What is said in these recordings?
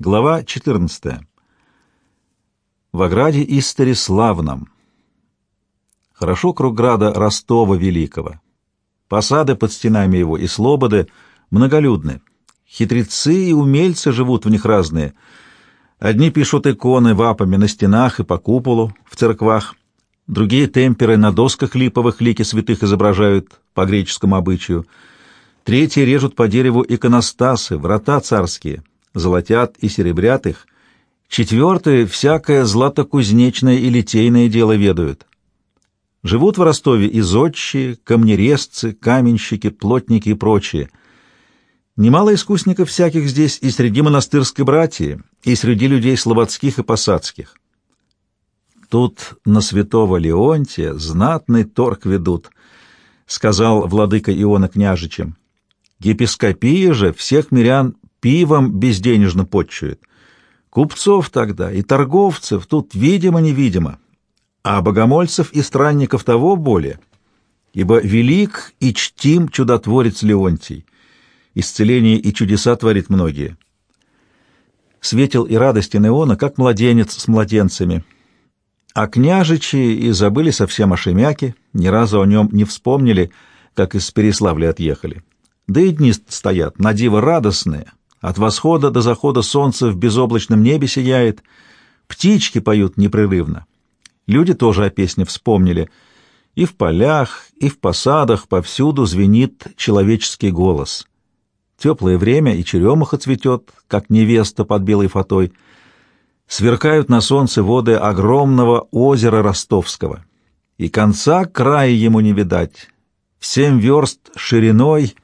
Глава 14. В ограде Истари славном. Хорошо круг града Ростова Великого. Посады под стенами его и слободы многолюдны. Хитрецы и умельцы живут в них разные. Одни пишут иконы вапами на стенах и по куполу в церквах, другие темперы на досках липовых лики святых изображают по греческому обычаю, третьи режут по дереву иконостасы, врата царские — золотят и серебрят их, четвертые всякое златокузнечное и литейное дело ведают. Живут в Ростове и зодчие, камнерезцы, каменщики, плотники и прочие. Немало искусников всяких здесь и среди монастырской братьи, и среди людей слободских и посадских. Тут на святого Леонтия знатный торг ведут, — сказал владыка Иона княжичем. Епископия же всех мирян пивом безденежно подчует. Купцов тогда и торговцев тут видимо-невидимо, а богомольцев и странников того более, ибо велик и чтим чудотворец Леонтий, исцеление и чудеса творит многие. Светил и радостен Иона, как младенец с младенцами, а княжичи и забыли совсем о Шемяке, ни разу о нем не вспомнили, как из Переславля отъехали. Да и дни стоят, на диво радостные, от восхода до захода солнце в безоблачном небе сияет, птички поют непрерывно. Люди тоже о песне вспомнили. И в полях, и в посадах повсюду звенит человеческий голос. Теплое время, и черемуха цветет, как невеста под белой фатой. Сверкают на солнце воды огромного озера Ростовского. И конца края ему не видать. В семь верст шириной,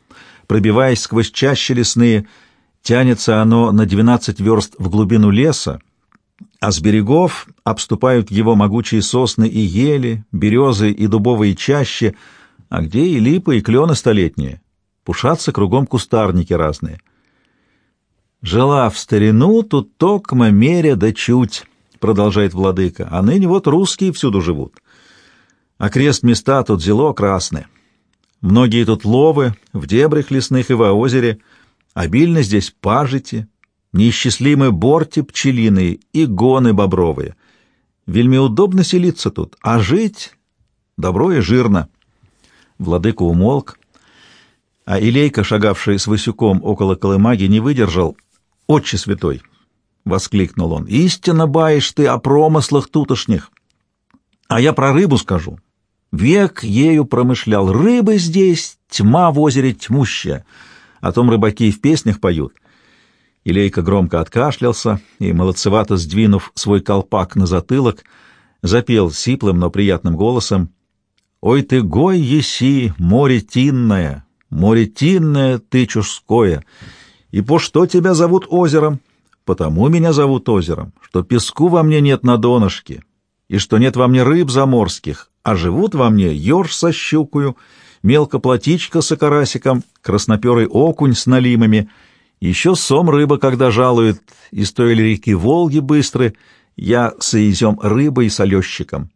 пробиваясь сквозь чащи лесные, — Тянется оно на двенадцать верст в глубину леса, а с берегов обступают его могучие сосны и ели, березы и дубовые чащи, а где и липы, и клены столетние. Пушатся кругом кустарники разные. «Жила в старину, тут токма меря да чуть», — продолжает владыка, — «а ныне вот русские всюду живут. Окрест места тут зело красные. Многие тут ловы, в дебрях лесных и во озере — Обильно здесь пажити, неисчислимы борти пчелиные и гоны бобровые. Вельми удобно селиться тут, а жить добро и жирно. Владыка умолк, а Илейка, шагавший с Васюком около колымаги, не выдержал. «Отче святой!» — воскликнул он. «Истинно баишь ты о промыслах тутошних. А я про рыбу скажу. Век ею промышлял. Рыбы здесь, тьма в озере тьмущая». О том рыбаки и в песнях поют. Илейка громко откашлялся и, молодцевато сдвинув свой колпак на затылок, запел сиплым, но приятным голосом «Ой ты, гой еси, море тинное, море тинное ты чужское, и по что тебя зовут озером? Потому меня зовут озером, что песку во мне нет на донышке, и что нет во мне рыб заморских, а живут во мне еж со щукою, мелкоплатичка с окарасиком, красноперый окунь с налимами, еще сом рыба, когда жалует, из той ли реки Волги быстры, я соизем рыбой с олещиком.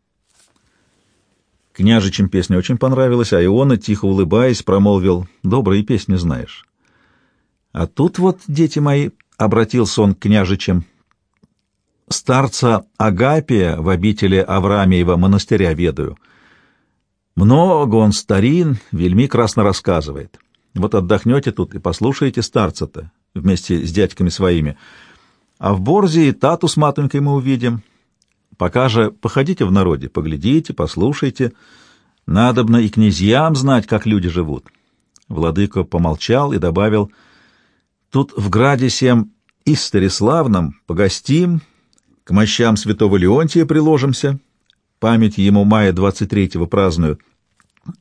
Княжичем песня очень понравилась, а Иона, тихо улыбаясь, промолвил, «Добрые песни знаешь». А тут вот, дети мои, — обратился он к княжичам, — старца Агапия в обители Авраамиева монастыря ведаю — много он старин, вельми красно рассказывает. Вот отдохнете тут и послушаете старца-то вместе с дядьками своими. А в Борзе и тату с матонькой мы увидим. Пока же походите в народе, поглядите, послушайте. Надобно и князьям знать, как люди живут. Владыка помолчал и добавил, «Тут в граде сем и стариславном погостим, к мощам святого Леонтия приложимся, память ему мая 23-го праздную.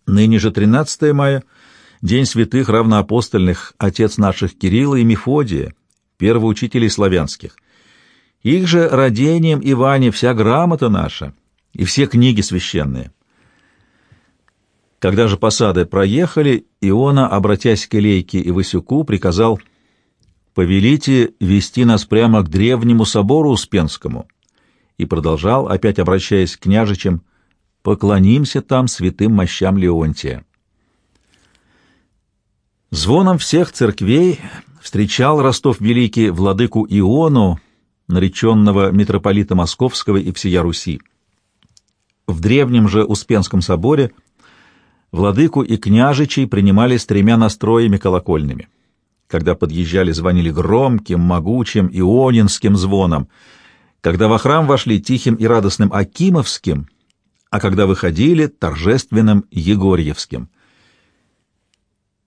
Ныне же 13 мая, день святых равноапостольных, отец наших Кирилла и Мефодия, первоучителей славянских. Их же родением Иване вся грамота наша и все книги священные. Когда же посады проехали, Иона, обратясь к Илейке и Васюку, приказал «Повелите вести нас прямо к древнему собору Успенскому» и продолжал, опять обращаясь к княжичам, «Поклонимся там святым мощам Леонтия». Звоном всех церквей встречал Ростов Великий владыку Иону, нареченного митрополита Московского и всея Руси. В древнем же Успенском соборе владыку и княжичей принимали с тремя настроями колокольными. Когда подъезжали, звонили громким, могучим ионинским звоном. Когда во храм вошли тихим и радостным Акимовским, а когда выходили — торжественным Егорьевским.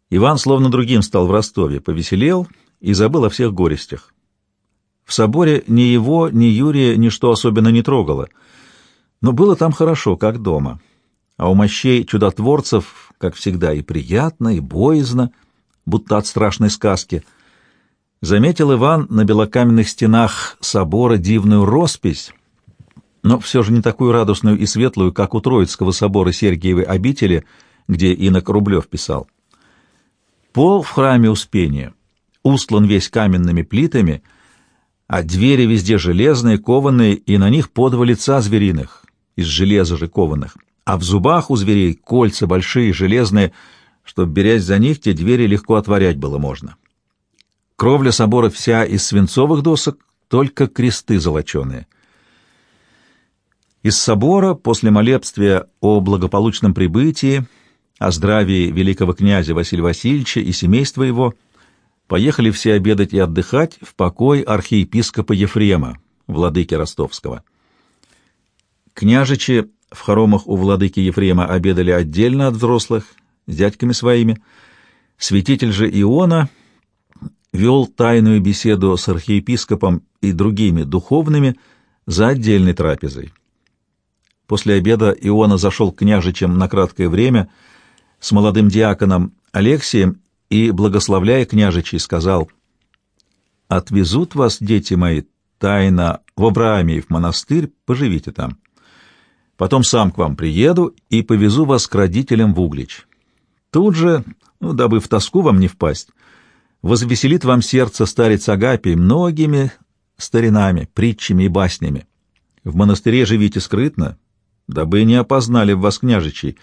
Иван словно другим стал в Ростове, повеселел и забыл о всех горестях. В соборе ни его, ни Юрия ничто особенно не трогало, но было там хорошо, как дома. А у мощей чудотворцев, как всегда, и приятно, и боязно, будто от страшной сказки. Заметил Иван на белокаменных стенах собора дивную роспись, но все же не такую радостную и светлую, как у Троицкого собора Сергиевой обители, где инок Рублев писал. Пол в храме Успения устлан весь каменными плитами, а двери везде железные, кованые, и на них по два лица звериных, из железа же кованых, а в зубах у зверей кольца большие, железные, чтоб, берясь за них, те двери легко отворять было можно. Кровля собора вся из свинцовых досок, только кресты золоченые. Из собора после молебствия о благополучном прибытии, о здравии великого князя Василия Васильевича и семейства его поехали все обедать и отдыхать в покой архиепископа Ефрема, владыки Ростовского. Княжичи в хоромах у владыки Ефрема обедали отдельно от взрослых, с дядьками своими. Святитель же Иона вел тайную беседу с архиепископом и другими духовными за отдельной трапезой. После обеда Иона зашел к княжичам на краткое время с молодым диаконом Алексием и, благословляя княжичей, сказал, «Отвезут вас, дети мои, тайно в Абраамиев монастырь, поживите там. Потом сам к вам приеду и повезу вас к родителям в Углич. Тут же, ну, дабы в тоску вам не впасть, возвеселит вам сердце старец Агапий многими старинами, притчами и баснями. В монастыре живите скрытно, дабы не опознали в вас княжичей.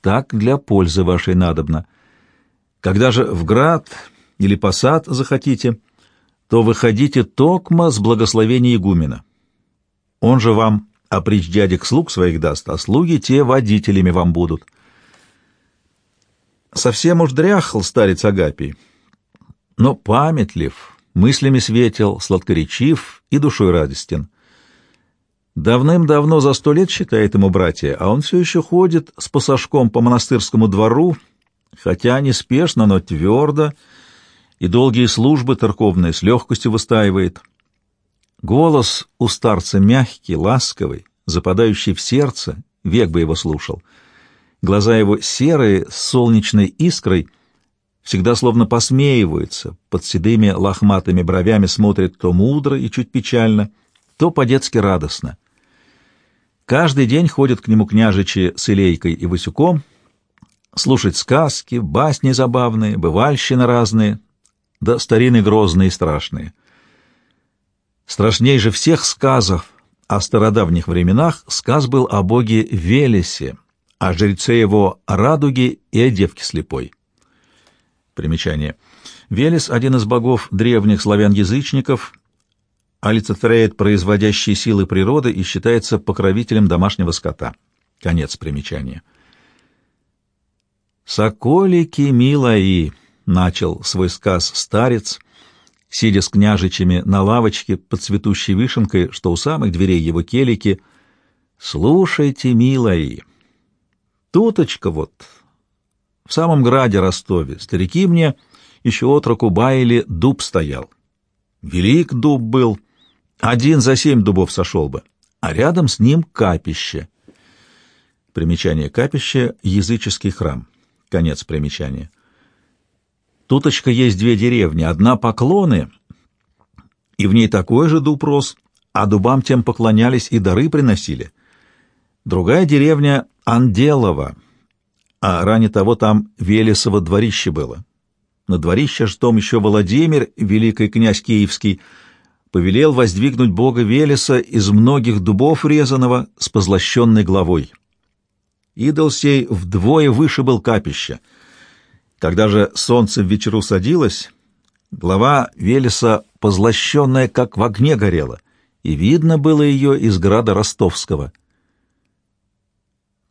Так для пользы вашей надобно. Когда же в град или посад захотите, то выходите токмо с благословения игумена. Он же вам опричь дядек слуг своих даст, а слуги те водителями вам будут. Совсем уж дряхл старец Агапий, но памятлив, мыслями светел, сладкоречив и душой радостен. Давным-давно за сто лет, считает ему братья, а он все еще ходит с пасашком по монастырскому двору, хотя неспешно, но твердо, и долгие службы церковные с легкостью выстаивает. Голос у старца мягкий, ласковый, западающий в сердце, век бы его слушал. Глаза его серые, с солнечной искрой, всегда словно посмеиваются, под седыми лохматыми бровями смотрит то мудро и чуть печально, то по-детски радостно. Каждый день ходят к нему княжичи с Илейкой и Васюком, слушать сказки, басни забавные, бывальщины разные, да старины грозные и страшные. Страшней же всех сказов о стародавних временах сказ был о боге Велесе, о жреце его Радуге и о девке слепой. Примечание. Велес — один из богов древних славян-язычников, олицетворяет производящие силы природы и считается покровителем домашнего скота. Конец примечания. «Соколики милои!» — начал свой сказ старец, сидя с княжичами на лавочке под цветущей вишенкой, что у самых дверей его келики. «Слушайте, милои! Туточка вот, в самом граде Ростове, старики мне еще отроку баяли, дуб стоял. Велик дуб был, один за семь дубов сошел бы, а рядом с ним капище. Примечание капище — языческий храм. Конец примечания. Туточка есть две деревни. Одна поклоны, и в ней такой же дуб рос, а дубам тем поклонялись и дары приносили. Другая деревня — Анделова, а ранее того там Велесово дворище было. На дворище ж том еще Владимир, великий князь Киевский, — повелел воздвигнуть бога Велеса из многих дубов резаного с позлощенной главой. Идол сей вдвое выше был капища. Когда же солнце в вечеру садилось, Голова Велеса позлощенная, как в огне горела, и видно было ее из града ростовского.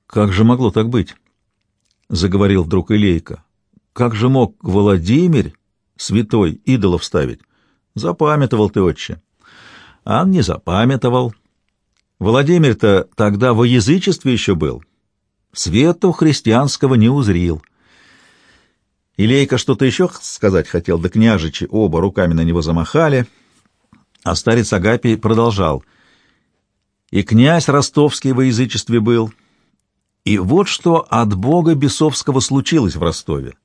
«Как же могло так быть?» — заговорил вдруг Илейка. «Как же мог Владимир, святой, идолов ставить? Запамятовал ты, отче». «А не запамятовал. Владимир-то тогда во язычестве еще был. Свету христианского не узрил». Илейка что-то еще сказать хотел, да княжичи оба руками на него замахали, а старец Агапий продолжал. «И князь ростовский во язычестве был, и вот что от бога бесовского случилось в Ростове.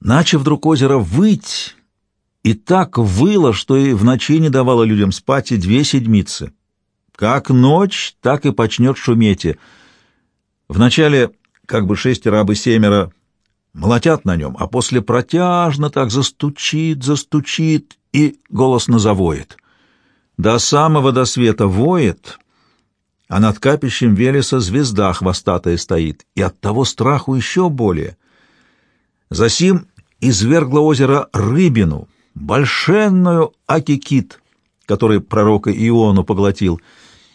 Начав вдруг озеро выть, и так выло, что и в ночи не давало людям спать и две седмицы. Как ночь, так и почнет шуметь. Вначале как бы шестеро, а бы семеро молотят на нем, а после протяжно так застучит, застучит и голосно завоет. До самого до света воет, а над капищем Велеса звезда хвостатая стоит, и от того страху еще более. Засим извергло озеро рыбину, большенную акикит, который пророка Иону поглотил,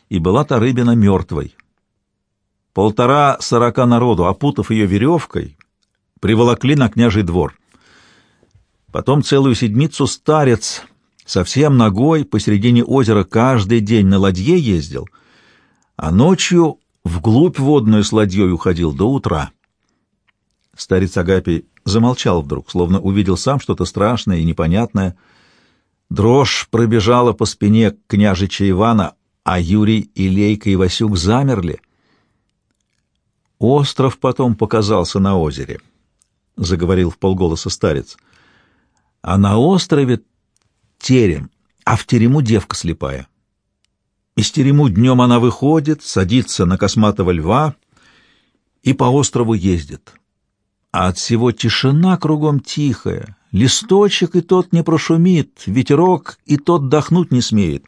и была та рыбина мертвой. Полтора сорока народу, опутав ее веревкой, приволокли на княжий двор. Потом целую седмицу старец совсем ногой посередине озера каждый день на ладье ездил, а ночью вглубь водную с ладьей уходил до утра. Старец Агапий замолчал вдруг, словно увидел сам что-то страшное и непонятное. Дрожь пробежала по спине княжича Ивана, а Юрий, Илейка и Васюк замерли. Остров потом показался на озере —— заговорил в полголоса старец. — А на острове терем, а в терему девка слепая. Из терему днем она выходит, садится на косматого льва и по острову ездит. А от всего тишина кругом тихая, листочек и тот не прошумит, ветерок и тот дохнуть не смеет.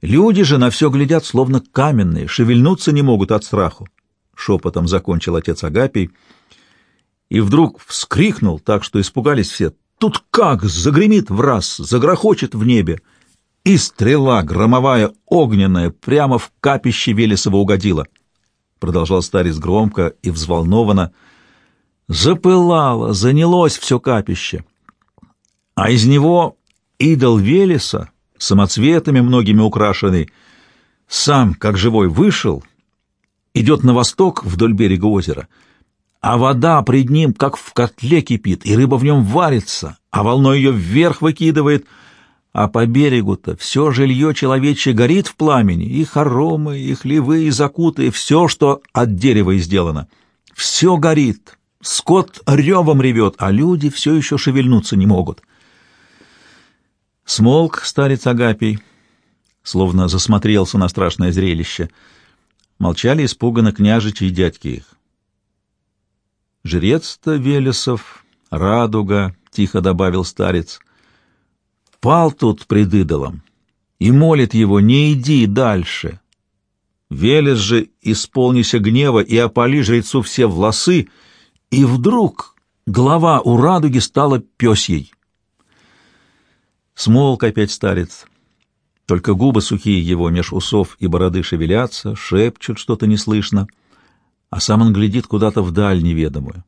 Люди же на все глядят, словно каменные, шевельнуться не могут от страху. Шепотом закончил отец Агапий — и вдруг вскрикнул так, что испугались все. Тут как загремит в раз, загрохочет в небе, и стрела громовая, огненная, прямо в капище Велесова угодила. Продолжал старец громко и взволнованно. Запылало, занялось все капище. А из него идол Велеса, самоцветами многими украшенный, сам, как живой, вышел, идет на восток вдоль берега озера — а вода пред ним, как в котле кипит, и рыба в нем варится, а волной ее вверх выкидывает, а по берегу-то все жилье человечье горит в пламени, и хоромы, и хлевы, и закуты, и все, что от дерева сделано. Все горит, скот ревом ревет, а люди все еще шевельнуться не могут. Смолк старец Агапий, словно засмотрелся на страшное зрелище. Молчали испуганно княжичи и дядьки их. Жрец-то Велесов, радуга, — тихо добавил старец, — пал тут пред идолом и молит его, не иди дальше. Велес же, исполнися гнева и опали жрецу все волосы, и вдруг голова у радуги стала пёсьей. Смолк опять старец. Только губы сухие его меж усов и бороды шевелятся, шепчут что-то неслышно — а сам он глядит куда-то вдаль неведомую.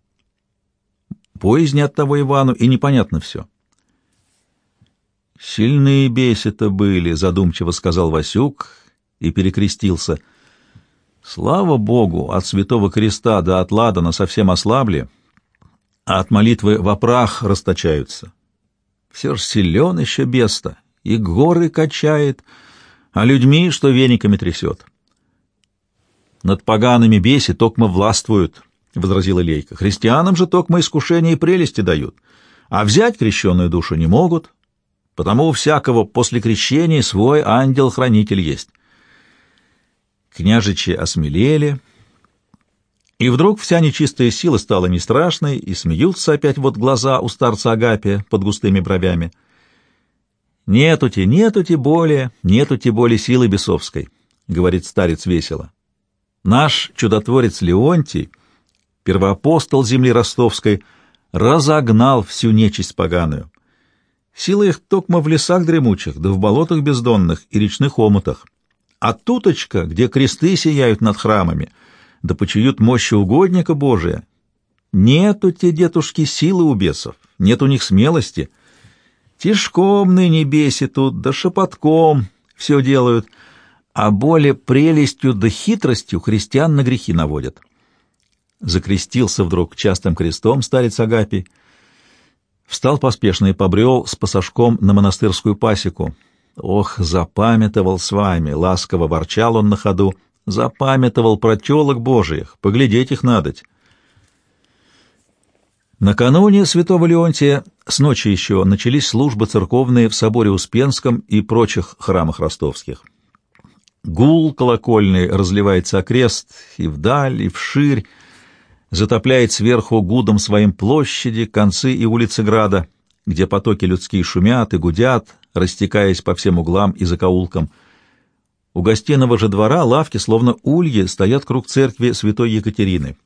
Поезд от того Ивану, и непонятно все. «Сильные беси-то были», — задумчиво сказал Васюк и перекрестился. «Слава Богу, от святого креста до от ладана совсем ослабли, а от молитвы в опрах расточаются. Все ж силен еще беста, и горы качает, а людьми, что вениками трясет». Над погаными беси токмо властвуют, — возразила Лейка. Христианам же токмо искушения и прелести дают, а взять крещенную душу не могут, потому у всякого после крещения свой ангел-хранитель есть. Княжичи осмелели, и вдруг вся нечистая сила стала не страшной, и смеются опять вот глаза у старца Агапия под густыми бровями. «Нету-те, нету-те более, нету-те более силы бесовской», — говорит старец весело. Наш чудотворец Леонтий, первоапостол земли ростовской, разогнал всю нечисть поганую. Сила их токма в лесах дремучих, да в болотах бездонных и речных омутах. А туточка, где кресты сияют над храмами, да почуют мощи угодника Божия, нету те, детушки, силы у бесов, нет у них смелости. Тишком ныне беси тут, да шепотком все делают, а более прелестью да хитростью христиан на грехи наводят. Закрестился вдруг частым крестом старец Агапий, Встал поспешно и побрел с пасашком на монастырскую пасеку. Ох, запамятовал с вами, ласково ворчал он на ходу, запамятовал про телок божиих, поглядеть их надоть. Накануне святого Леонтия с ночи еще начались службы церковные в соборе Успенском и прочих храмах ростовских. Гул колокольный разливается окрест и вдаль, и вширь, затопляет сверху гудом своим площади, концы и улицы града, где потоки людские шумят и гудят, растекаясь по всем углам и закоулкам. У гостиного же двора лавки, словно ульи, стоят круг церкви святой Екатерины.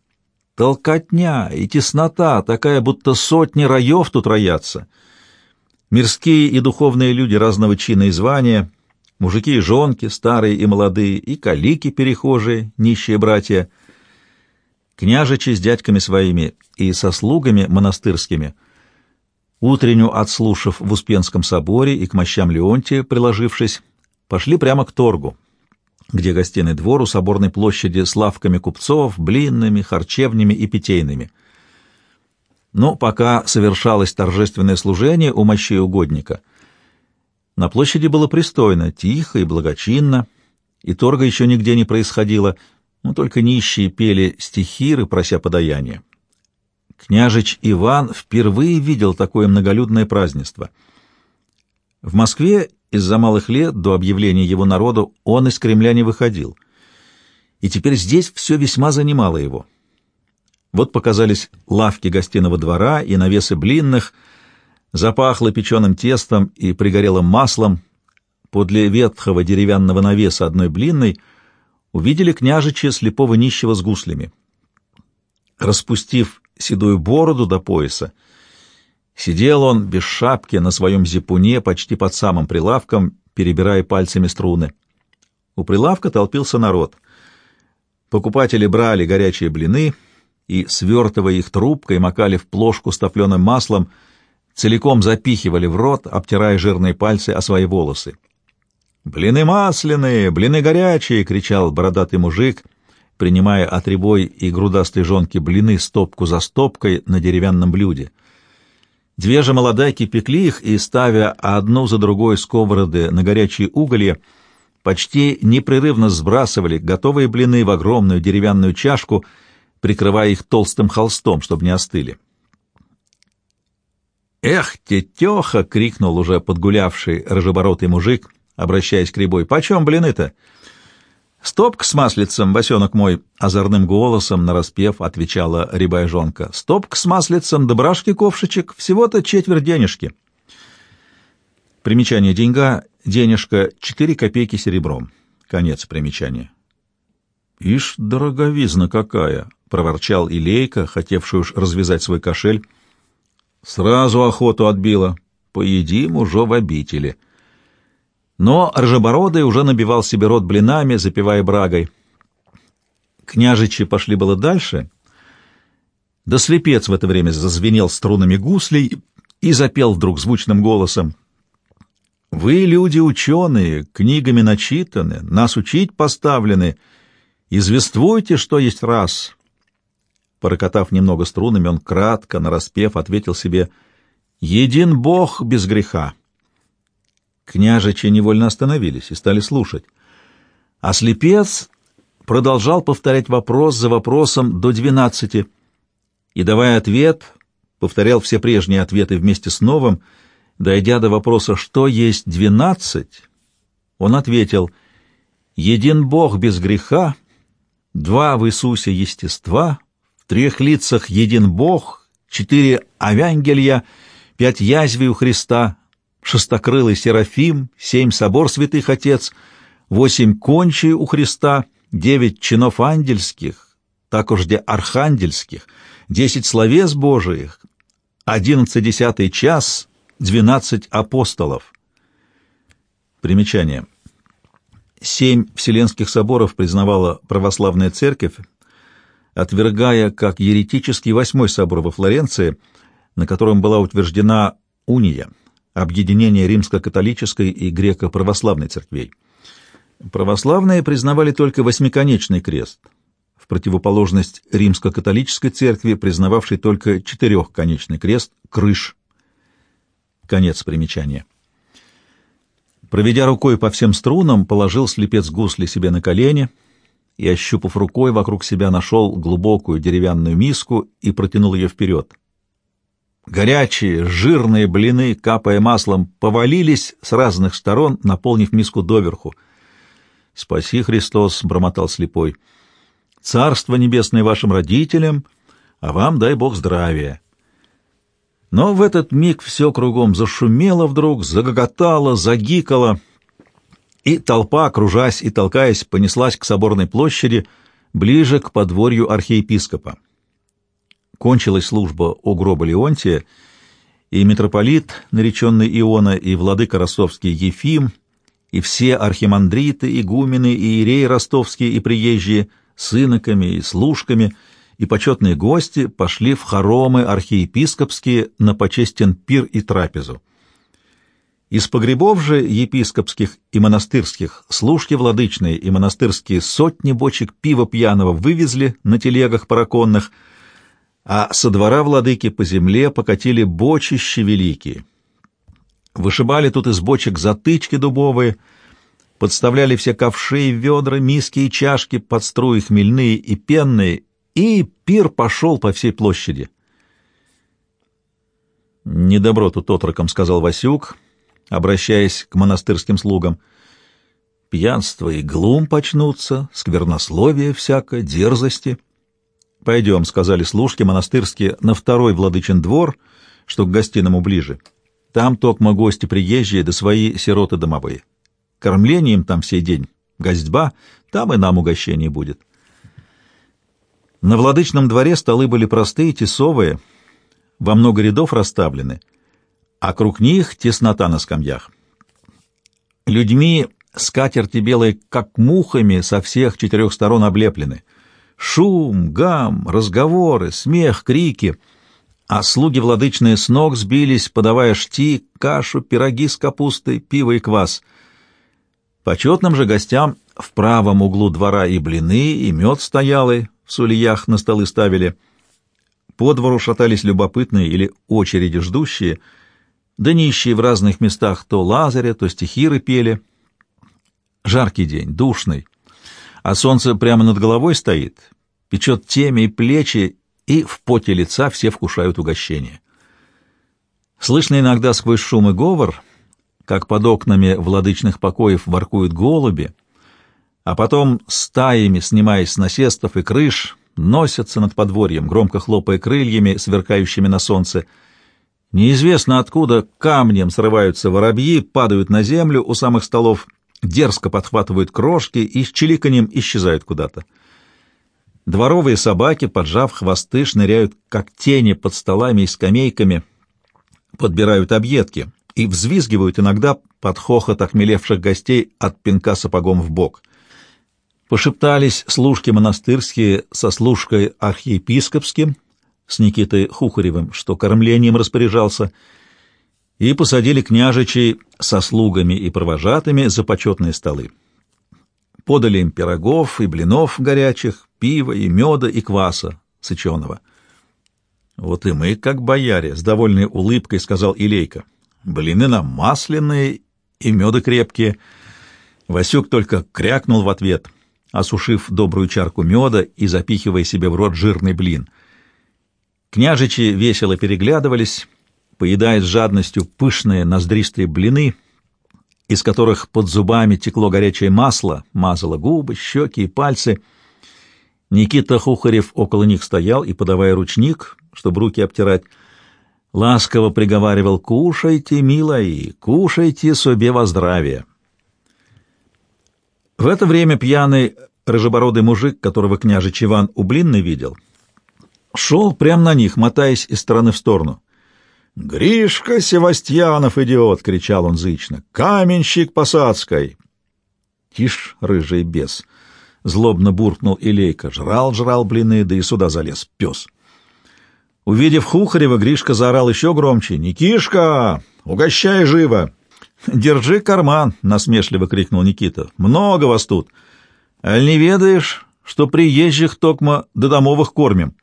Толкотня и теснота, такая, будто сотни раев тут роятся. Мирские и духовные люди разного чина и звания, мужики и жонки, старые и молодые, и калики перехожие, нищие братья — княжичи с дядьками своими и со слугами монастырскими, утреннюю отслушав в Успенском соборе и к мощам Леонтия, приложившись, пошли прямо к торгу, где гостиный двор у соборной площади с лавками купцов, блинными, харчевнями и питейными. Но пока совершалось торжественное служение у мощей угодника, на площади было пристойно, тихо и благочинно, и торга еще нигде не происходило — но только нищие пели стихиры, прося подаяния. Княжич Иван впервые видел такое многолюдное празднество. В Москве из-за малых лет до объявления его народу он из Кремля не выходил, и теперь здесь все весьма занимало его. Вот показались лавки гостиного двора и навесы блинных, запахло печеным тестом и пригорелым маслом. Подле ветхого деревянного навеса одной блинной — увидели княжича слепого нищего с гуслями. Распустив седую бороду до пояса, сидел он без шапки на своем зипуне почти под самым прилавком, перебирая пальцами струны. У прилавка толпился народ. Покупатели брали горячие блины и, свертывая их трубкой, макали в плошку с топленым маслом, целиком запихивали в рот, обтирая жирные пальцы о свои волосы. «Блины масляные, блины горячие!» — кричал бородатый мужик, принимая от рябой и грудастой жонки блины стопку за стопкой на деревянном блюде. Две же молодайки пекли их и, ставя одну за другой сковороды на горячие уголья, почти непрерывно сбрасывали готовые блины в огромную деревянную чашку, прикрывая их толстым холстом, чтобы не остыли. «Эх, тетеха!» — крикнул уже подгулявший рыжебородый мужик, обращаясь к Рябой. «Почем блины-то?» «Стопка с маслицем, босенок мой!» — озорным голосом нараспев отвечала рябая жонка. «Стопка с маслицем, добрашки ковшичек, всего-то четверть денежки». Примечание деньга, денежка, четыре копейки серебром. Конец примечания. «Ишь, дороговизна какая!» — проворчал Илейка, хотевший уж развязать свой кошель. «Сразу охоту отбила. Поедим уже в обители». Но Ржебородый уже набивал себе рот блинами, запивая брагой. Княжичи пошли было дальше, да слепец в это время зазвенел струнами гуслей и запел вдруг звучным голосом. «Вы, люди ученые, книгами начитаны, нас учить поставлены, извествуйте, что есть раз». Порокотав немного струнами, он кратко, нараспев, ответил себе «Един Бог без греха». Княжичи невольно остановились и стали слушать. А слепец продолжал повторять вопрос за вопросом до двенадцати, и, давая ответ, повторял все прежние ответы вместе с новым, дойдя до вопроса «Что есть двенадцать?», он ответил «Един Бог без греха, два в Иисусе естества, в трех лицах един Бог, четыре авянгелья, пять язвий у Христа, шестокрылый Серафим, семь собор святых отец, восемь кончей у Христа, девять чинов ангельских, так уж де архангельских, десять словес Божиих, одиннадцать десятый час, двенадцать апостолов. Примечание. Семь Вселенских соборов признавала православная церковь, отвергая как еретический восьмой собор во Флоренции, на котором была утверждена уния, объединение римско-католической и греко-православной церквей. Православные признавали только восьмиконечный крест, в противоположность римско-католической церкви, признававшей только четырехконечный крест, крыш. Конец примечания. Проведя рукой по всем струнам, положил слепец гусли себе на колени и, ощупав рукой, вокруг себя нашел глубокую деревянную миску и протянул ее вперед. Горячие, жирные блины, капая маслом, повалились с разных сторон, наполнив миску доверху. «Спаси, Христос!» — бормотал слепой. «Царство небесное вашим родителям, а вам дай Бог здравия!» Но в этот миг все кругом зашумело вдруг, загоготало, загикало, и толпа, кружась и толкаясь, понеслась к соборной площади, ближе к подворью архиепископа. Кончилась служба у гроба Леонтия, и митрополит, нареченный Иона, и владыка ростовский Ефим, и все архимандриты, игумены, и иереи ростовские и приезжие, с иноками и служками — и почетные гости пошли в хоромы архиепископские на почестен пир и трапезу. Из погребов же епископских и монастырских служки владычные и монастырские сотни бочек пива пьяного вывезли на телегах параконных, а со двора владыки по земле покатили бочища великие. Вышибали тут из бочек затычки дубовые, подставляли все ковши и ведра, миски и чашки под струи хмельные и пенные, и пир пошел по всей площади. «Недобро тут отроком», — сказал Васюк, обращаясь к монастырским слугам. «Пьянство и глум почнутся, сквернословие всяко, дерзости». «Пойдем», — сказали служки монастырские, — «на второй владычин двор, что к гостиному ближе. Там токмо гости приезжие да свои сироты домовые. Кормление им там сей день, гостьба, там и нам угощение будет». На владычном дворе столы были простые, тесовые, во много рядов расставлены, а круг них теснота на скамьях. Людьми скатерти белые, как мухами, со всех четырех сторон облеплены. Шум, гам, разговоры, смех, крики. А слуги владычные с ног сбились, подавая шти, кашу, пироги с капустой, пиво и квас. Почетным же гостям в правом углу двора и блины, и мед стоялый, в сульях на столы ставили. По двору шатались любопытные или очереди ждущие, да нищие в разных местах то лазаря, то стихиры пели. Жаркий день, душный, а солнце прямо над головой стоит, печет темя и плечи, и в поте лица все вкушают угощение. Слышно иногда сквозь шум и говор, как под окнами владычных покоев воркуют голуби — а потом стаями, снимаясь с насестов и крыш, носятся над подворьем, громко хлопая крыльями, сверкающими на солнце. Неизвестно откуда камнем срываются воробьи, падают на землю у самых столов, дерзко подхватывают крошки и с чиликаньем исчезают куда-то. Дворовые собаки, поджав хвосты, шныряют, как тени под столами и скамейками, подбирают объедки и взвизгивают иногда под хохот охмелевших гостей от пинка сапогом в бок. Пошептались служки монастырские со служкой архиепископским, с Никитой Хухаревым, что кормлением распоряжался, и посадили княжичей со слугами и провожатыми за почетные столы. Подали им пирогов и блинов горячих, пива и меда и кваса сыченого. «Вот и мы, как бояре», — с довольной улыбкой сказал Илейка. «Блины нам масляные и меды крепкие». Васюк только крякнул в ответ — осушив добрую чарку меда и запихивая себе в рот жирный блин. Княжичи весело переглядывались, поедая с жадностью пышные ноздристые блины, из которых под зубами текло горячее масло, мазало губы, щеки и пальцы. Никита Хухарев около них стоял и, подавая ручник, чтобы руки обтирать, ласково приговаривал «Кушайте, милои, кушайте себе во здравие». В это время пьяный рыжебородый мужик, которого княжич Иван у Блинной видел, шел прямо на них, мотаясь из стороны в сторону. «Гришка Севастьянов, идиот!» — кричал он зычно. «Каменщик Посадской!» «Тишь, рыжий бес!» — злобно буркнул Илейка. Жрал-жрал блины, да и сюда залез, пес. Увидев Хухарева, Гришка заорал еще громче. «Никишка! Угощай живо!» «Держи карман!» — насмешливо крикнул Никита. «Много вас тут! Аль не ведаешь, что приезжих токма до домовых кормим?»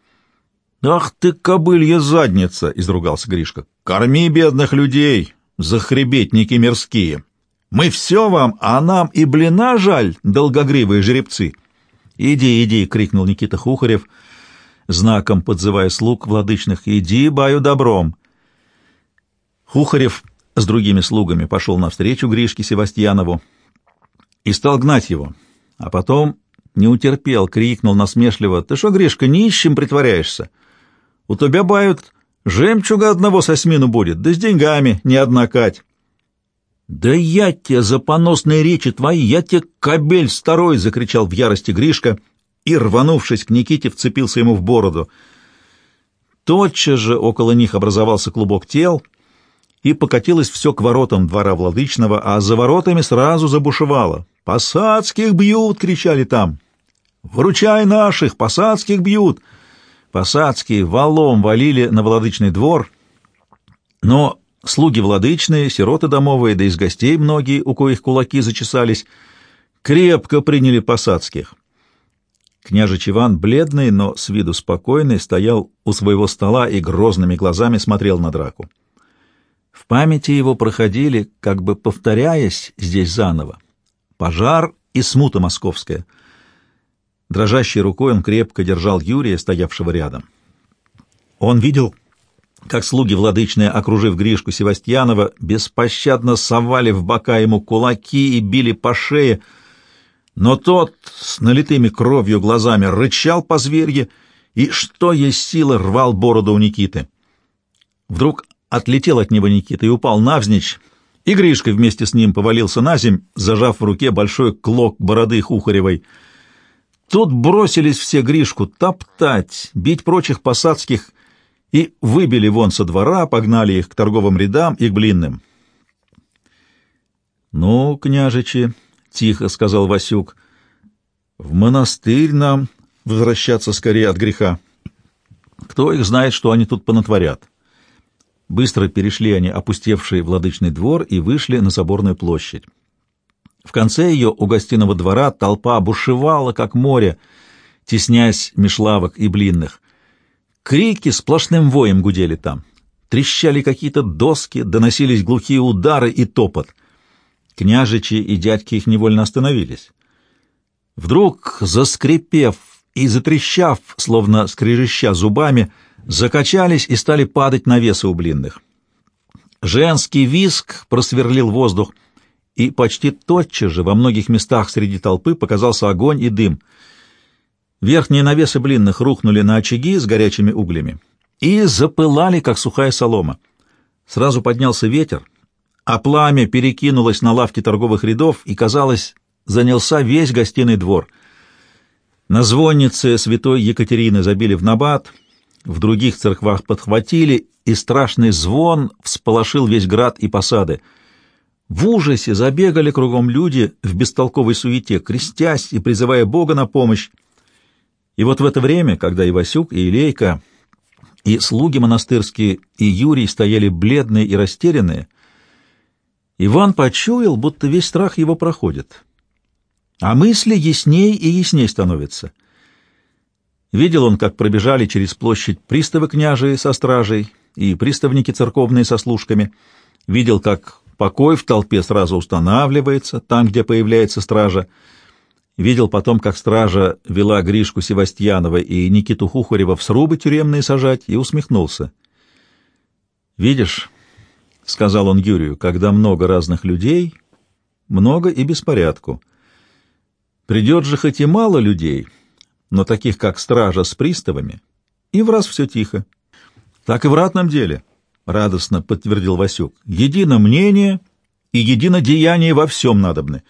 «Ах ты, кобылья задница!» — изругался Гришка. «Корми бедных людей, захребетники мирские! Мы все вам, а нам и блина жаль, долгогривые жеребцы!» «Иди, иди!» — крикнул Никита Хухарев, знаком подзывая слуг владычных. «Иди, баю добром!» Хухарев с другими слугами пошел навстречу Гришке Севастьянову и стал гнать его, а потом не утерпел, крикнул насмешливо. «Ты что, Гришка, нищим притворяешься?» У тебя, бают, жемчуга одного со смину будет, да с деньгами не одна кать. «Да я тебе за поносные речи твои, я тебе кобель старой!» — закричал в ярости Гришка и, рванувшись к Никите, вцепился ему в бороду. Тотчас же около них образовался клубок тел, и покатилось все к воротам двора Владычного, а за воротами сразу забушевало. «Посадских бьют!» — кричали там. «Выручай наших! Посадских бьют!» Посадские валом валили на владычный двор, но слуги владычные, сироты домовые, да из гостей многие, у коих кулаки зачесались, крепко приняли посадских. Княжич Иван, бледный, но с виду спокойный, стоял у своего стола и грозными глазами смотрел на драку. В памяти его проходили, как бы повторяясь здесь заново, пожар и смута московская — Дрожащей рукой он крепко держал Юрия, стоявшего рядом. Он видел, как слуги владычные, окружив Гришку Севастьянова, беспощадно совали в бока ему кулаки и били по шее, но тот с налитыми кровью глазами рычал по зверье и, что есть силы, рвал бороду у Никиты. Вдруг отлетел от него Никита и упал навзничь, и Гришка вместе с ним повалился на земь, зажав в руке большой клок бороды Хухаревой — Тут бросились все Гришку топтать, бить прочих посадских и выбили вон со двора, погнали их к торговым рядам и к блинным. — Ну, княжичи, — тихо сказал Васюк, — в монастырь нам возвращаться скорее от греха. Кто их знает, что они тут понатворят? Быстро перешли они опустевший владычный двор и вышли на соборную площадь. В конце ее у гостиного двора толпа бушевала, как море, теснясь меж лавок и блинных. Крики сплошным воем гудели там. Трещали какие-то доски, доносились глухие удары и топот. Княжичи и дядьки их невольно остановились. Вдруг, заскрипев и затрещав, словно скрежеща зубами, закачались и стали падать навесы у блинных. Женский виск просверлил воздух — и почти тотчас же во многих местах среди толпы показался огонь и дым. Верхние навесы блинных рухнули на очаги с горячими углями и запылали, как сухая солома. Сразу поднялся ветер, а пламя перекинулось на лавки торговых рядов и, казалось, занялся весь гостиный двор. На звоннице святой Екатерины забили в набат, в других церквах подхватили, и страшный звон всполошил весь град и посады — в ужасе забегали кругом люди в бестолковой суете, крестясь и призывая Бога на помощь. И вот в это время, когда и Васюк, и Илейка, и слуги монастырские, и Юрий стояли бледные и растерянные, Иван почуял, будто весь страх его проходит. А мысли ясней и ясней становятся. Видел он, как пробежали через площадь приставы княжи со стражей и приставники церковные со служками, видел, как Покой в толпе сразу устанавливается, там, где появляется стража. Видел потом, как стража вела Гришку Севастьянова и Никиту Хухарева в срубы тюремные сажать, и усмехнулся. «Видишь», — сказал он Юрию, — «когда много разных людей, много и беспорядку. Придет же хоть и мало людей, но таких, как стража с приставами, и в раз все тихо. Так и в ратном деле». — радостно подтвердил Васюк. — Едино мнение и едино деяние во всем надобны.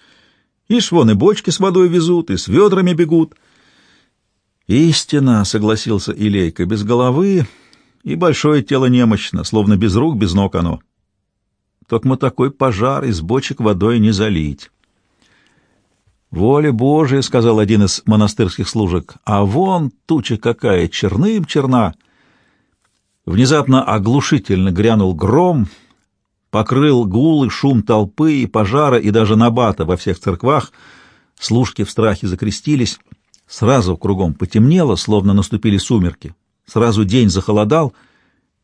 И бочки с водой везут, и с ведрами бегут. — Истина, — согласился Илейка, — без головы и большое тело немощно, словно без рук, без ног оно. Только мы такой пожар из бочек водой не залить. «Воля Божия», — сказал один из монастырских служек, — «а вон туча какая, черным черна». Внезапно оглушительно грянул гром, покрыл гул и шум толпы и пожара, и даже набата во всех церквах. Служки в страхе закрестились. Сразу кругом потемнело, словно наступили сумерки. Сразу день захолодал.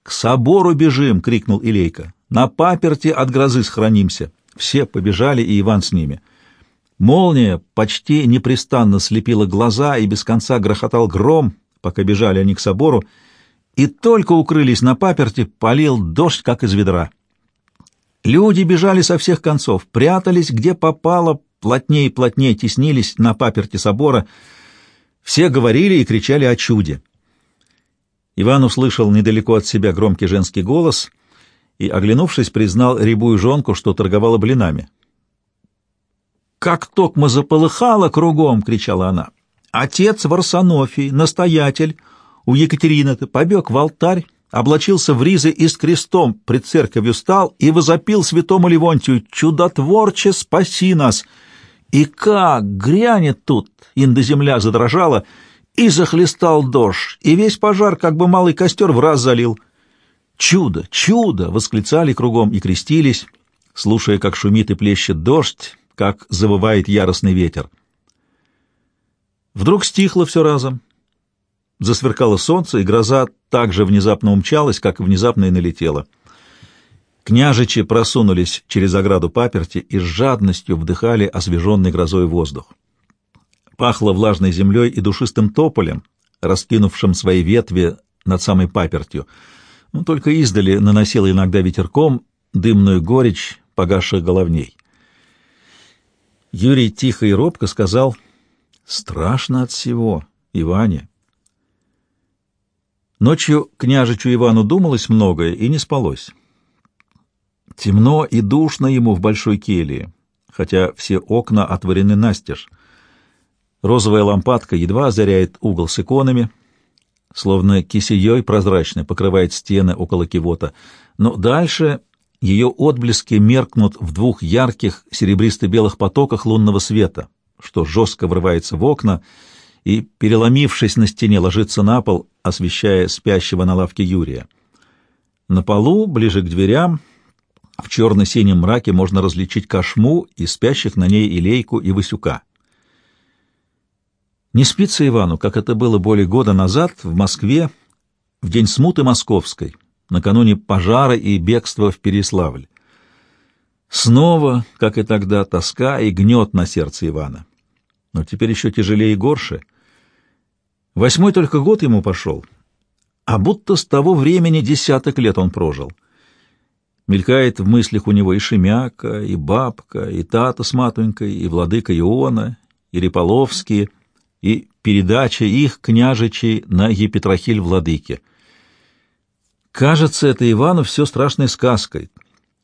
«К собору бежим!» — крикнул Илейка. «На паперти от грозы схранимся!» Все побежали, и Иван с ними. Молния почти непрестанно слепила глаза, и без конца грохотал гром, пока бежали они к собору, и только укрылись на паперти, полил дождь, как из ведра. Люди бежали со всех концов, прятались, где попало, плотнее и плотнее теснились на паперти собора. Все говорили и кричали о чуде. Иван услышал недалеко от себя громкий женский голос и, оглянувшись, признал рябую жонку, что торговала блинами. «Как токмо заполыхало кругом!» — кричала она. «Отец Варсонофий, настоятель, у Екатерины-то побег в алтарь, облачился в ризы и с крестом пред церковью стал и возопил святому Ливонтию «Чудотворче, спаси нас!» И как грянет тут, инда земля задрожала — и захлестал дождь, и весь пожар, как бы малый костер, в раз залил. «Чудо! Чудо!» — восклицали кругом и крестились, слушая, как шумит и плещет дождь, как завывает яростный ветер. Вдруг стихло все разом. Засверкало солнце, и гроза так же внезапно умчалась, как внезапно и налетела. Княжичи просунулись через ограду паперти и с жадностью вдыхали освеженный грозой воздух. Пахло влажной землей и душистым тополем, раскинувшим свои ветви над самой папертью. Но только издали наносило иногда ветерком дымную горечь погасших головней. Юрий тихо и робко сказал «Страшно от всего, Иване». Ночью княжичу Ивану думалось многое и не спалось. Темно и душно ему в большой келье, хотя все окна отворены настежь. Розовая лампадка едва озаряет угол с иконами, словно кисеей прозрачной покрывает стены около кивота, но дальше ее отблески меркнут в двух ярких серебристо-белых потоках лунного света, что жестко врывается в окна и, переломившись на стене, ложится на пол, освещая спящего на лавке Юрия. На полу, ближе к дверям, в черно-синем мраке можно различить кошму и спящих на ней Илейку и Васюка. Не спится Ивану, как это было более года назад в Москве, в день смуты московской, накануне пожара и бегства в Переславль. Снова, как и тогда, тоска и гнет на сердце Ивана. Но теперь еще тяжелее и горше. Восьмой только год ему пошел, а будто с того времени десяток лет он прожил. Мелькает в мыслях у него и Шемяка, и бабка, и Тата с матунькой, и владыка Иона, и Реполовские — и передача их княжичей на Епитрахиль владыке. Кажется, это Ивану все страшной сказкой,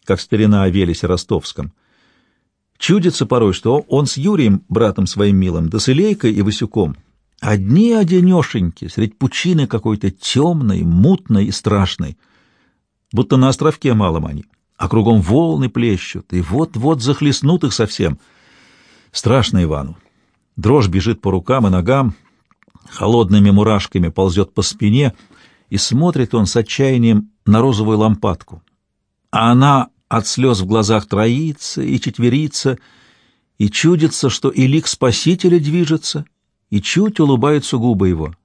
как старина о Велесе Ростовском. Чудится порой, что он с Юрием, братом своим милым, да с Илейкой и Васюком, одни-одинешеньки, средь пучины какой-то темной, мутной и страшной, будто на островке малом они, а кругом волны плещут, и вот-вот захлестнут их совсем. Страшно Ивану, Дрожь бежит по рукам и ногам, холодными мурашками ползет по спине, и смотрит он с отчаянием на розовую лампадку. А она от слез в глазах троится и четверится, и чудится, что и лик Спасителя движется, и чуть улыбаются губы его.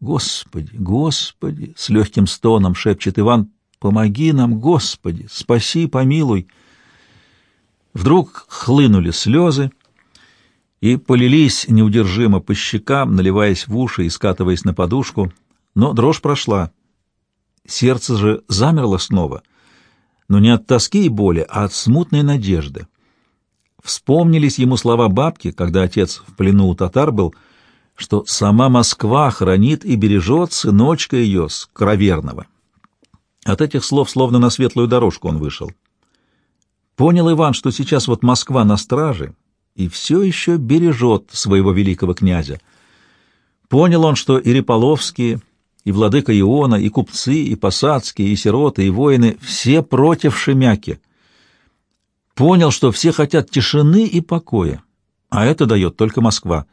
«Господи, Господи!» — с легким стоном шепчет Иван. «Помоги нам, Господи! Спаси, помилуй!» Вдруг хлынули слезы, — и полились неудержимо по щекам, наливаясь в уши и скатываясь на подушку, но дрожь прошла. Сердце же замерло снова, но не от тоски и боли, а от смутной надежды. Вспомнились ему слова бабки, когда отец в плену у татар был, что сама Москва хранит и бережет сыночка ее, скроверного. От этих слов словно на светлую дорожку он вышел. Понял Иван, что сейчас вот Москва на страже, и все еще бережет своего великого князя. Понял он, что и Реполовские, и владыка Иона, и купцы, и посадские, и сироты, и воины — все против Шемяки. Понял, что все хотят тишины и покоя, а это дает только Москва.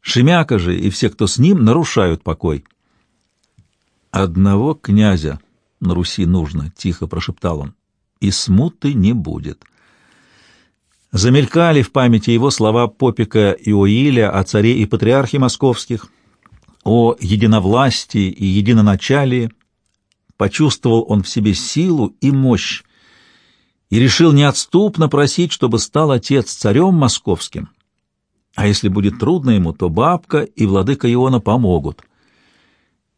Шемяка же и все, кто с ним, нарушают покой. «Одного князя на Руси нужно», — тихо прошептал он, — «и смуты не будет». Замелькали в памяти его слова Попика и Оиля о царе и патриархе московских, о единовластии и единоначалии. Почувствовал он в себе силу и мощь и решил неотступно просить, чтобы стал отец царем московским. А если будет трудно ему, то бабка и владыка Иона помогут.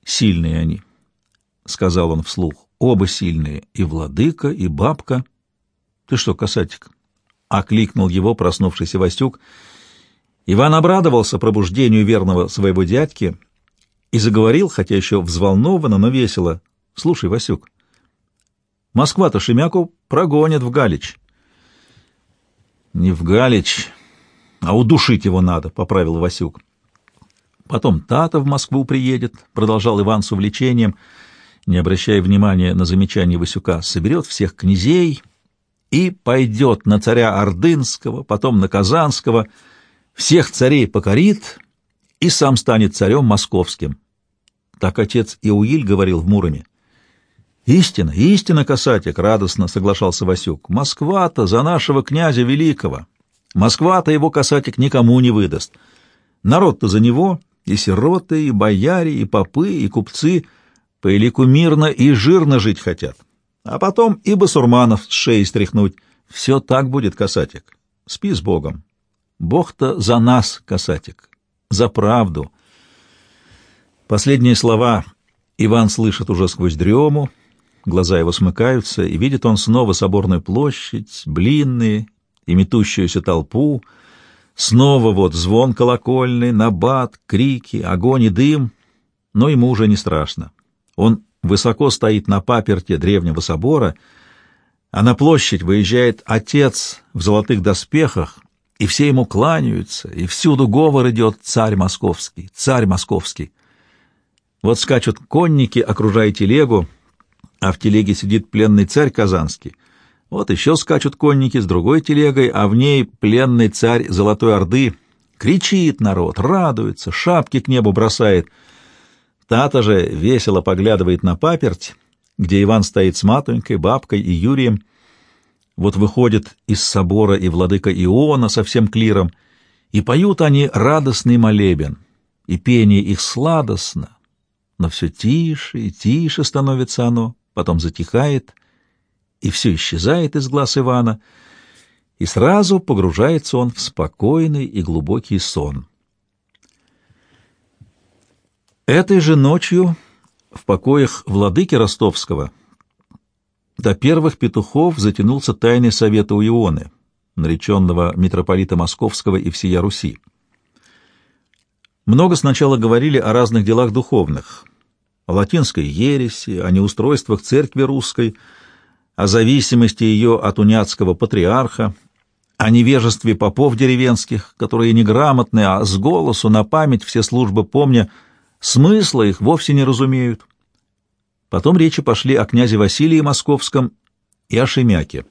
Сильные они, — сказал он вслух, — оба сильные, и владыка, и бабка. Ты что, касатик, окликнул его проснувшийся Васюк. Иван обрадовался пробуждению верного своего дядьки и заговорил, хотя еще взволнованно, но весело. — Слушай, Васюк, Москва-то Шемяку прогонит в Галич. — Не в Галич, а удушить его надо, — поправил Васюк. Потом Тата в Москву приедет, — продолжал Иван с увлечением, не обращая внимания на замечание Васюка, — соберет всех князей и пойдет на царя Ордынского, потом на Казанского, всех царей покорит и сам станет царем московским. Так отец Иуиль говорил в Муроме. «Истина, истина, касатик!» — радостно соглашался Васюк. «Москва-то за нашего князя великого! Москва-то его касатик никому не выдаст. Народ-то за него, и сироты, и бояре, и попы, и купцы по элику мирно и жирно жить хотят а потом и басурманов с шеи стряхнуть. Все так будет, касатик. Спи с Богом. Бог-то за нас, касатик, за правду. Последние слова Иван слышит уже сквозь дрему, глаза его смыкаются, и видит он снова соборную площадь, блинные и метущуюся толпу, снова вот звон колокольный, набат, крики, огонь и дым, но ему уже не страшно. Он высоко стоит на паперте древнего собора, а на площадь выезжает отец в золотых доспехах, и все ему кланяются, и всюду говор идет «Царь московский! Царь московский!». Вот скачут конники, окружая телегу, а в телеге сидит пленный царь казанский. Вот еще скачут конники с другой телегой, а в ней пленный царь Золотой Орды. Кричит народ, радуется, шапки к небу бросает — Тата же весело поглядывает на паперть, где Иван стоит с матонькой, бабкой и Юрием. Вот выходит из собора и владыка Иона со всем клиром, и поют они радостный молебен, и пение их сладостно, но все тише и тише становится оно, потом затихает, и все исчезает из глаз Ивана, и сразу погружается он в спокойный и глубокий сон. Этой же ночью в покоях владыки Ростовского до первых петухов затянулся тайный совет у Ионы, нареченного митрополита Московского и всея Руси. Много сначала говорили о разных делах духовных, о латинской ереси, о неустройствах церкви русской, о зависимости ее от уняцкого патриарха, о невежестве попов деревенских, которые неграмотны, а с голосу на память все службы помня — Смысла их вовсе не разумеют. Потом речи пошли о князе Василии Московском и о Шемяке.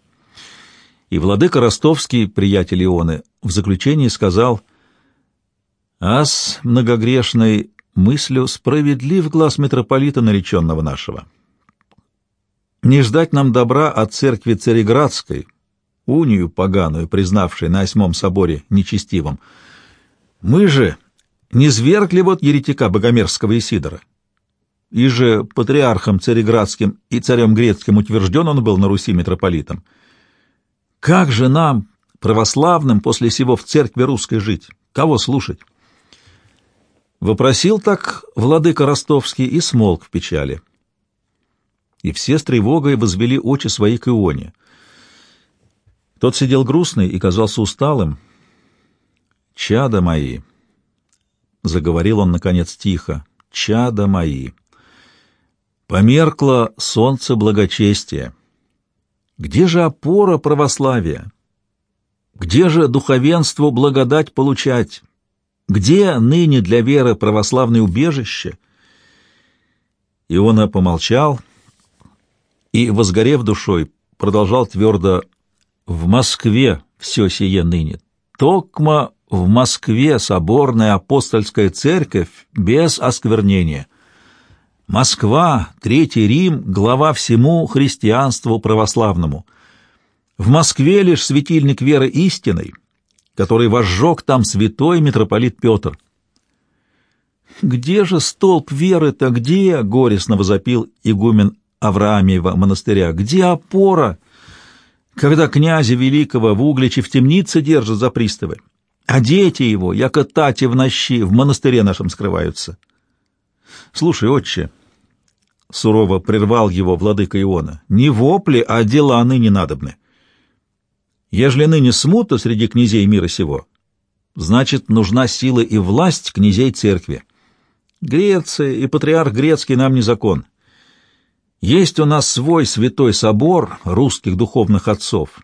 И владыка Ростовский, приятель Ионы, в заключении сказал «Ас многогрешной мыслью справедлив глаз митрополита нареченного нашего. Не ждать нам добра от церкви Цареградской, унию поганую, признавшей на Осьмом соборе нечестивым. Мы же не звергли вот еретика богомерзкого Исидора. И же патриархом цареградским и царем грецким утвержден он был на Руси митрополитом. Как же нам, православным, после сего в церкви русской жить? Кого слушать? Вопросил так владыка ростовский и смолк в печали. И все с тревогой возвели очи свои к Ионе. Тот сидел грустный и казался усталым. «Чада мои!» — заговорил он, наконец, тихо, — «чада мои! Померкло солнце благочестия. Где же опора православия? Где же духовенству благодать получать? Где ныне для веры православное убежище? Иона помолчал и, возгорев душой, продолжал твердо «В Москве все сие ныне, токма в Москве соборная апостольская церковь без осквернения. Москва, Третий Рим, глава всему христианству православному. В Москве лишь светильник веры истинной, который возжег там святой митрополит Петр. «Где же столб веры-то, где?» — горестно возопил игумен Авраамиева монастыря. «Где опора, когда князя великого в Угличе в темнице держат за приставы?» а дети его, яко тати в нощи, в монастыре нашем скрываются. Слушай, отче, — сурово прервал его владыка Иона, — не вопли, а дела ныне надобны. Ежели ныне смута среди князей мира сего, значит, нужна сила и власть князей церкви. Греция и патриарх грецкий нам не закон. Есть у нас свой святой собор русских духовных отцов,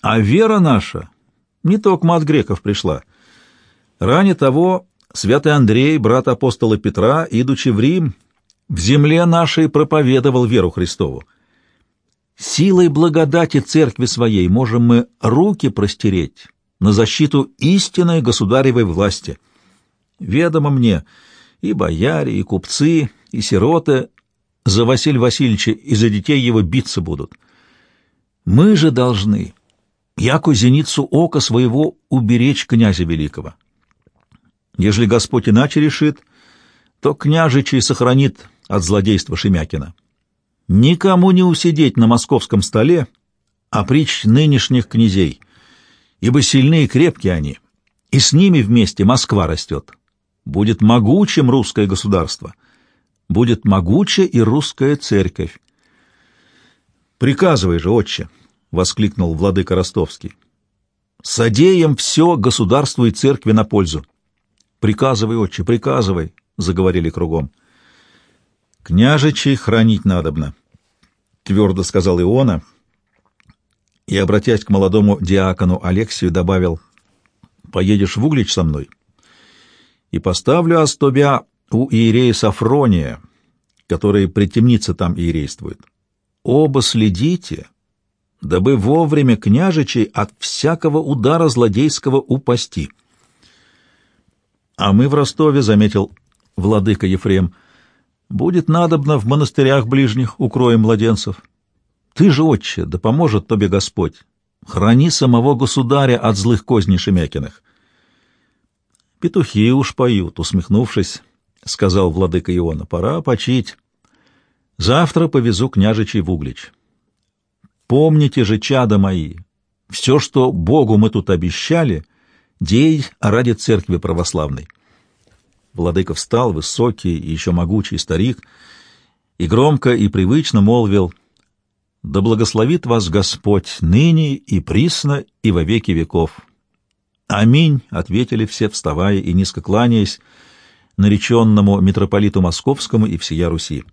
а вера наша не только от греков пришла. Ранее того, святый Андрей, брат апостола Петра, идучи в Рим, в земле нашей проповедовал веру Христову. Силой благодати церкви своей можем мы руки простереть на защиту истинной государевой власти. Ведомо мне, и бояре, и купцы, и сироты за Василия Васильевича и за детей его биться будут. Мы же должны яко зеницу ока своего уберечь князя великого. Ежели Господь иначе решит, то княжичий сохранит от злодейства Шемякина. Никому не усидеть на московском столе, а притч нынешних князей, ибо сильны и крепкие они, и с ними вместе Москва растет. Будет могучим русское государство, будет могуча и русская церковь. Приказывай же, отче, воскликнул владыка Ростовский. Содеем все государству и церкви на пользу. Приказывай, отче, приказывай, заговорили кругом. Княжичей хранить надобно, твердо сказал Иона, и, обратясь к молодому диакону Алексию, добавил, «Поедешь в Углич со мной, и поставлю остобя у иерея Сафрония, который при темнице там иерействует. Оба следите, дабы вовремя княжичей от всякого удара злодейского упасти. А мы в Ростове, — заметил владыка Ефрем, — будет надобно в монастырях ближних укроем младенцев. Ты же, отче, да поможет тебе Господь. Храни самого государя от злых козней Шемякиных. Петухи уж поют, усмехнувшись, — сказал владыка Иона, — пора почить. Завтра повезу княжичей в Углич. Помните же, чада мои, все, что Богу мы тут обещали, дей ради церкви православной. Владыка встал, высокий и еще могучий старик, и громко и привычно молвил «Да благословит вас Господь ныне и присно и во веки веков». «Аминь», — ответили все, вставая и низко кланяясь, нареченному митрополиту Московскому и всея Руси.